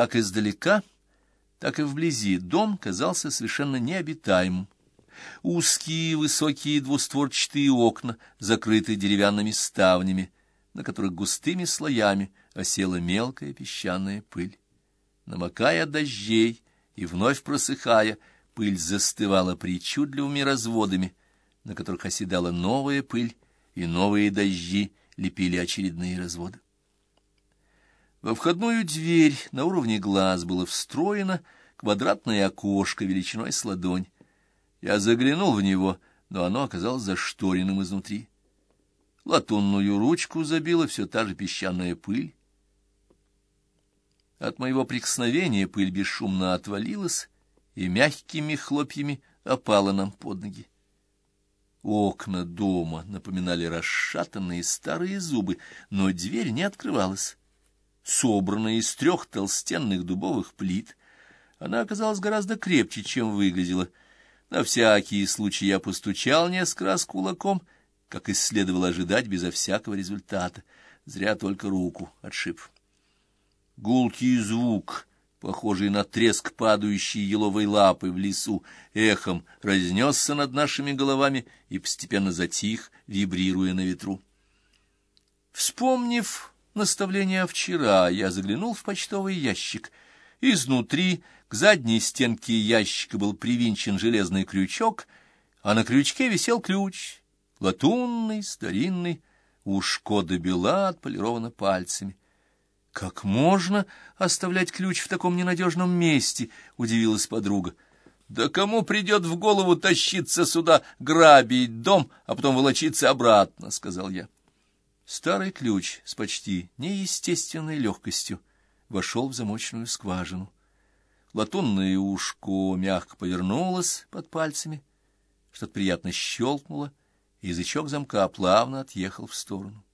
Как издалека, так и вблизи дом казался совершенно необитаемым. Узкие высокие двустворчатые окна, закрытые деревянными ставнями, на которых густыми слоями осела мелкая песчаная пыль. Намокая дождей и вновь просыхая, пыль застывала причудливыми разводами, на которых оседала новая пыль, и новые дожди лепили очередные разводы. Во входную дверь на уровне глаз было встроено квадратное окошко величиной с ладонь. Я заглянул в него, но оно оказалось зашторенным изнутри. Латунную ручку забила все та же песчаная пыль. От моего прикосновения пыль бесшумно отвалилась и мягкими хлопьями опала нам под ноги. Окна дома напоминали расшатанные старые зубы, но дверь не открывалась. Собранная из трех толстенных дубовых плит, она оказалась гораздо крепче, чем выглядела. На всякий случай я постучал несколько раз кулаком, как и следовало ожидать, безо всякого результата. Зря только руку отшиб. Гулкий звук, похожий на треск падающей еловой лапы в лесу, эхом разнесся над нашими головами и постепенно затих, вибрируя на ветру. Вспомнив наставление вчера, я заглянул в почтовый ящик. Изнутри к задней стенке ящика был привинчен железный крючок, а на крючке висел ключ, латунный, старинный, ушко до бела отполировано пальцами. «Как можно оставлять ключ в таком ненадежном месте?» — удивилась подруга. «Да кому придет в голову тащиться сюда, грабить дом, а потом волочиться обратно?» — сказал я. Старый ключ с почти неестественной легкостью вошел в замочную скважину. Латунное ушко мягко повернулось под пальцами, что-то приятно щелкнуло, и язычок замка плавно отъехал в сторону.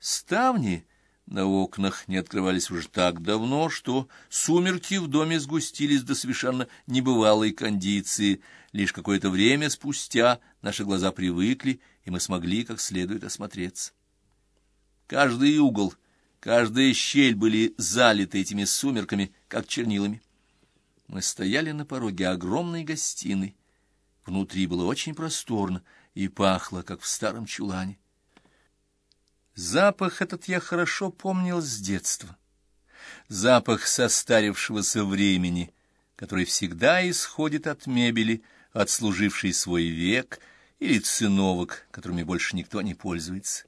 Ставни на окнах не открывались уже так давно, что сумерки в доме сгустились до совершенно небывалой кондиции. Лишь какое-то время спустя наши глаза привыкли, и мы смогли как следует осмотреться. Каждый угол, каждая щель были залиты этими сумерками, как чернилами. Мы стояли на пороге огромной гостиной. Внутри было очень просторно и пахло, как в старом чулане. Запах этот я хорошо помнил с детства. Запах состарившегося времени, который всегда исходит от мебели, отслужившей свой век, или циновок, которыми больше никто не пользуется.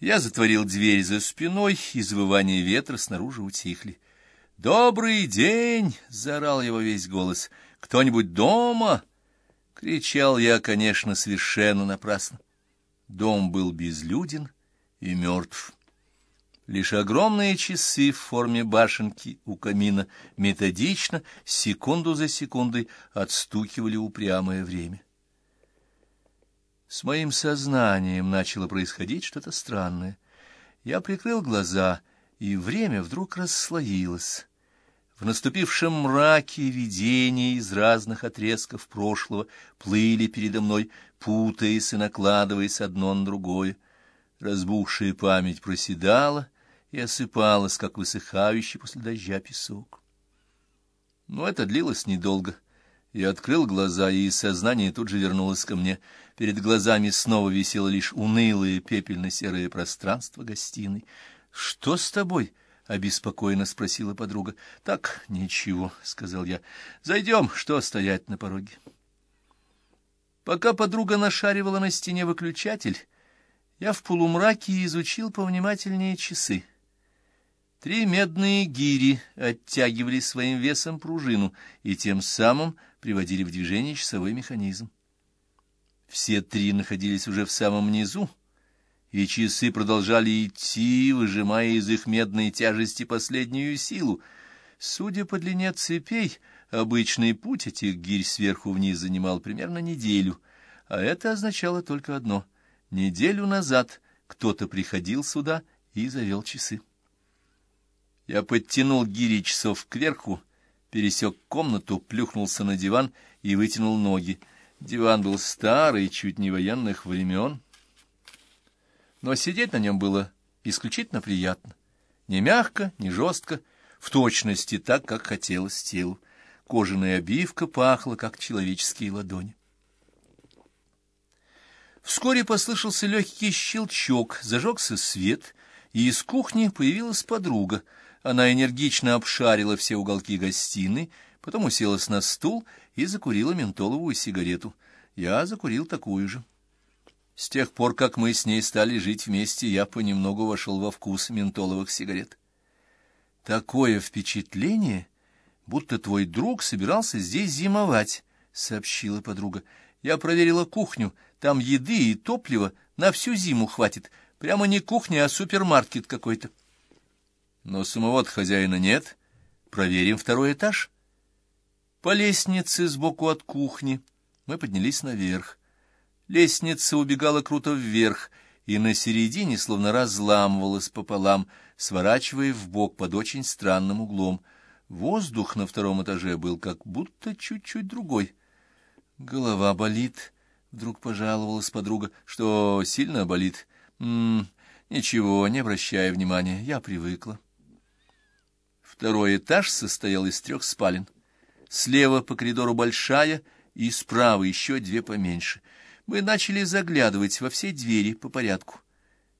Я затворил дверь за спиной, и завывания ветра снаружи утихли. «Добрый день!» — заорал его весь голос. «Кто-нибудь дома?» — кричал я, конечно, совершенно напрасно. Дом был безлюден и мертв. Лишь огромные часы в форме башенки у камина методично, секунду за секундой, отстукивали упрямое время. С моим сознанием начало происходить что-то странное. Я прикрыл глаза, и время вдруг расслоилось. В наступившем мраке видения из разных отрезков прошлого плыли передо мной, путаясь и накладываясь одно на другое. Разбухшая память проседала и осыпалась, как высыхающий после дождя песок. Но это длилось недолго. Я открыл глаза, и сознание тут же вернулось ко мне. Перед глазами снова висело лишь унылое пепельно-серое пространство гостиной. «Что с тобой?» — обеспокоенно спросила подруга. — Так, ничего, — сказал я. — Зайдем, что стоять на пороге. Пока подруга нашаривала на стене выключатель, я в полумраке изучил повнимательнее часы. Три медные гири оттягивали своим весом пружину и тем самым приводили в движение часовой механизм. Все три находились уже в самом низу, и часы продолжали идти, выжимая из их медной тяжести последнюю силу. Судя по длине цепей, обычный путь этих гирь сверху вниз занимал примерно неделю, а это означало только одно — неделю назад кто-то приходил сюда и завел часы. Я подтянул гири часов кверху, пересек комнату, плюхнулся на диван и вытянул ноги. Диван был старый, чуть не военных времен, но сидеть на нем было исключительно приятно. Не мягко, не жестко, в точности так, как хотелось телу. Кожаная обивка пахла, как человеческие ладони. Вскоре послышался легкий щелчок, зажегся свет, и из кухни появилась подруга. Она энергично обшарила все уголки гостиной, потом уселась на стул и закурила ментоловую сигарету. Я закурил такую же. С тех пор, как мы с ней стали жить вместе, я понемногу вошел во вкус ментоловых сигарет. Такое впечатление, будто твой друг собирался здесь зимовать, — сообщила подруга. Я проверила кухню, там еды и топлива на всю зиму хватит. Прямо не кухня, а супермаркет какой-то. Но самого хозяина нет. Проверим второй этаж. По лестнице сбоку от кухни мы поднялись наверх. Лестница убегала круто вверх, и на середине словно разламывалась пополам, сворачивая в бок под очень странным углом. Воздух на втором этаже был как будто чуть-чуть другой. Голова болит, — вдруг пожаловалась подруга, — что сильно болит. Ничего, не обращая внимания, я привыкла. Второй этаж состоял из трех спален. Слева по коридору большая, и справа еще две поменьше — мы начали заглядывать во все двери по порядку.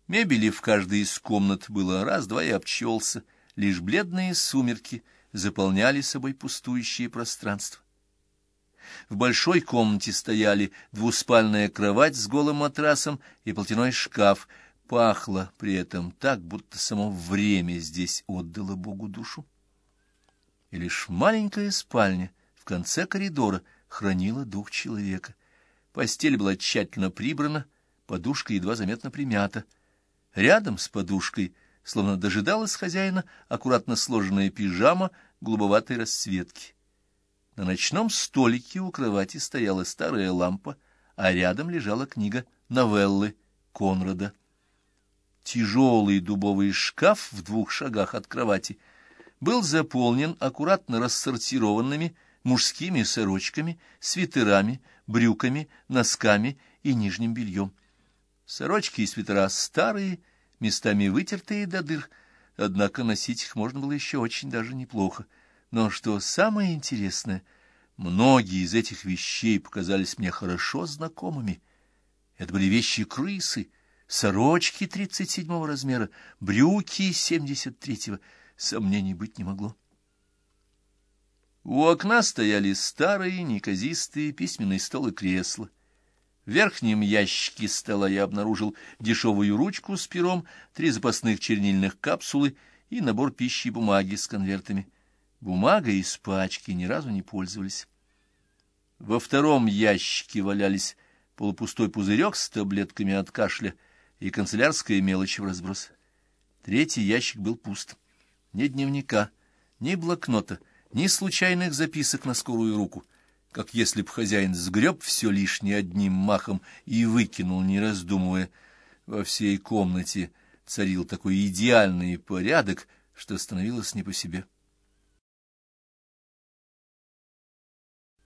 Мебели в каждой из комнат было раз-два и обчелся, лишь бледные сумерки заполняли собой пустующее пространство. В большой комнате стояли двуспальная кровать с голым матрасом и платяной шкаф. Пахло при этом так, будто само время здесь отдало Богу душу. И лишь маленькая спальня в конце коридора хранила дух человека — Постель была тщательно прибрана, подушка едва заметно примята. Рядом с подушкой, словно дожидалась хозяина, аккуратно сложенная пижама голубоватой расцветки. На ночном столике у кровати стояла старая лампа, а рядом лежала книга новеллы Конрада. Тяжелый дубовый шкаф в двух шагах от кровати был заполнен аккуратно рассортированными мужскими сорочками, свитерами, брюками, носками и нижним бельем. Сорочки и свитера старые, местами вытертые до дыр, однако носить их можно было еще очень даже неплохо. Но что самое интересное, многие из этих вещей показались мне хорошо знакомыми. Это были вещи крысы, сорочки тридцать седьмого размера, брюки семьдесят третьего. Сомнений быть не могло. У окна стояли старые, неказистые письменный стол и кресло. В верхнем ящике стола я обнаружил дешевую ручку с пером, три запасных чернильных капсулы и набор пищи и бумаги с конвертами. Бумага из пачки ни разу не пользовались. Во втором ящике валялись полупустой пузырек с таблетками от кашля и канцелярская мелочь в разброс. Третий ящик был пуст. Ни дневника, ни блокнота — ни случайных записок на скорую руку, как если б хозяин сгреб все лишнее одним махом и выкинул, не раздумывая. Во всей комнате царил такой идеальный порядок, что становилось не по себе.